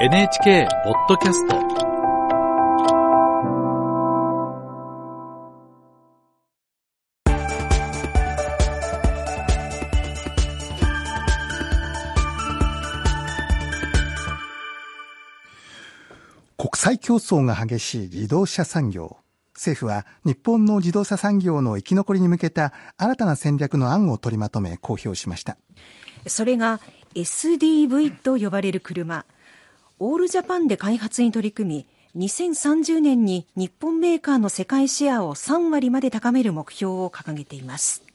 NHK ポッドキャスト国際競争が激しい自動車産業。政府は日本の自動車産業の生き残りに向けた新たな戦略の案を取りまとめ公表しました。それが SDV と呼ばれる車。オールジャパンで開発に取り組み、2030年に日本メーカーの世界シェアを3割まで高める目標を掲げています。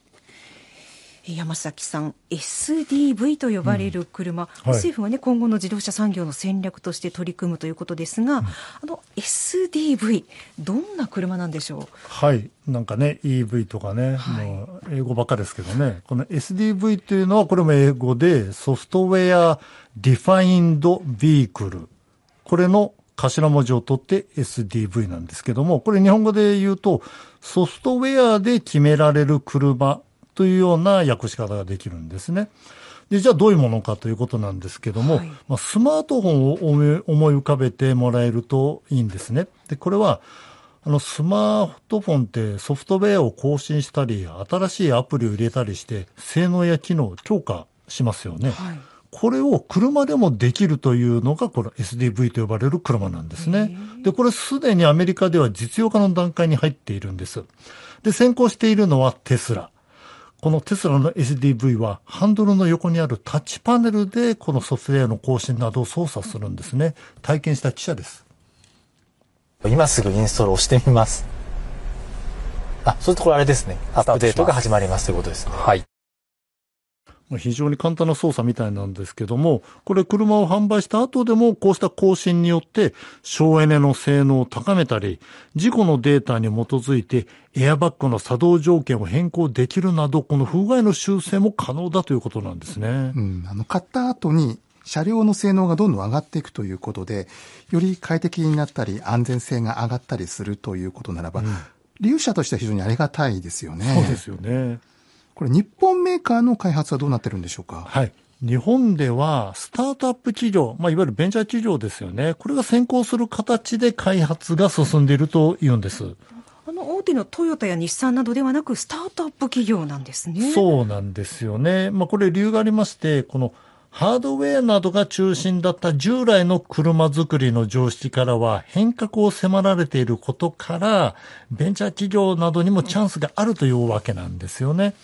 山崎さん、SDV と呼ばれる車、うん。はい、政府は、ね、今後の自動車産業の戦略として取り組むということですが、うん、あの SDV、どんな車なんでしょう？はい。なんかね、EV とかね、はい、もう英語ばっかですけどね、この SDV というのは、これも英語で、ソフトウェア・Defined Vehicle、これの頭文字を取って SDV なんですけども、これ日本語で言うと、ソフトウェアで決められる車というような訳し方ができるんですね。で、じゃあどういうものかということなんですけども、はい、まあ、スマートフォンを思い浮かべてもらえるといいんですね。で、これは、あの、スマートフォンってソフトウェアを更新したり、新しいアプリを入れたりして、性能や機能を強化しますよね。はい、これを車でもできるというのが、この SDV と呼ばれる車なんですね。で、これすでにアメリカでは実用化の段階に入っているんです。で、先行しているのはテスラ。このテスラの SDV はハンドルの横にあるタッチパネルでこのソフトウェアの更新などを操作するんですね。体験した記者です。今すぐインストールをしてみます。あ、そうするとこれあれですね。アップデートが始まりますということですね。はい。非常に簡単な操作みたいなんですけども、これ車を販売した後でもこうした更新によって省エネの性能を高めたり、事故のデータに基づいてエアバッグの作動条件を変更できるなど、この不具合の修正も可能だということなんですね。うん、あの、買った後に車両の性能がどんどん上がっていくということで、より快適になったり、安全性が上がったりするということならば、うん、利用者としては非常にありがたいですよね。そうですよね。これ日本メーカーの開発はどうなってるんでしょうか？はい。日本ではスタートアップ企業、まあ、いわゆるベンチャー企業ですよね。これが先行する形で開発が進んでいるというんです。あの大手のトヨタや日産などではなく、スタートアップ企業なんですね。そうなんですよね。まあ、これ理由がありまして、このハードウェアなどが中心だった従来の車作りの常識からは変革を迫られていることから、ベンチャー企業などにもチャンスがあるというわけなんですよね。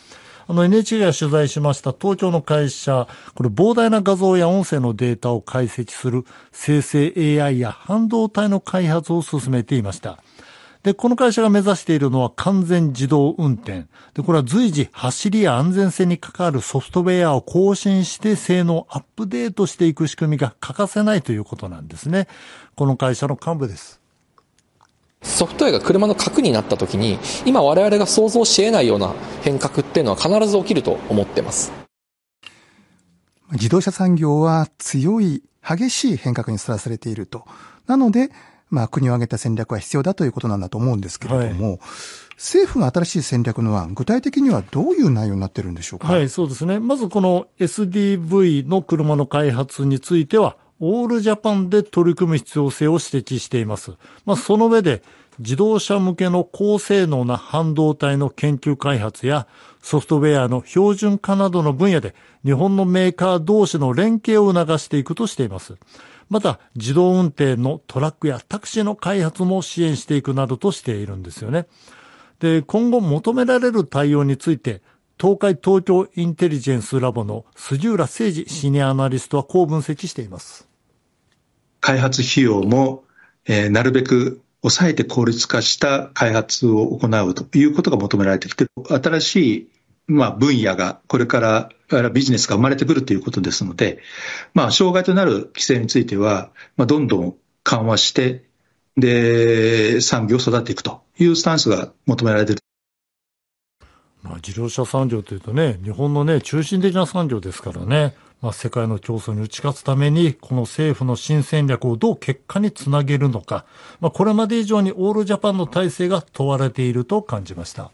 あの NHK が取材しました東京の会社、これ膨大な画像や音声のデータを解析する生成 AI や半導体の開発を進めていました。で、この会社が目指しているのは完全自動運転。で、これは随時走りや安全性に関わるソフトウェアを更新して性能をアップデートしていく仕組みが欠かせないということなんですね。この会社の幹部です。ソフトウェアが車の核になった時に、今我々が想像し得ないような変革っていうのは必ず起きると思ってます。自動車産業は強い、激しい変革にさらされていると。なので、まあ、国を挙げた戦略は必要だということなんだと思うんですけれども、はい、政府が新しい戦略の案、具体的にはどういう内容になってるんでしょうか？はい、そうですね。まずこの SDV の車の開発については、オールジャパンで取り組む必要性を指摘しています。まあ、その上で、自動車向けの高性能な半導体の研究開発やソフトウェアの標準化などの分野で日本のメーカー同士の連携を促していくとしています。また、自動運転のトラックやタクシーの開発も支援していくなどとしているんですよね。で、今後求められる対応について、東海東京インテリジェンスラボの杉浦誠二シニアアナリストはこう分析しています。開発費用も、えー、なるべく抑えて効率化した開発を行うということが求められてきて、新しいまあ、分野がこれからビジネスが生まれてくるということですので、まあ、障害となる規制については、まあ、どんどん緩和して、で、産業を育てていくというスタンスが求められている。まあ、自動車産業というとね、日本のね、中心的な産業ですからね、まあ、世界の競争に打ち勝つために、この政府の新戦略をどう結果につなげるのか、まあ、これまで以上にオールジャパンの体制が問われていると感じました。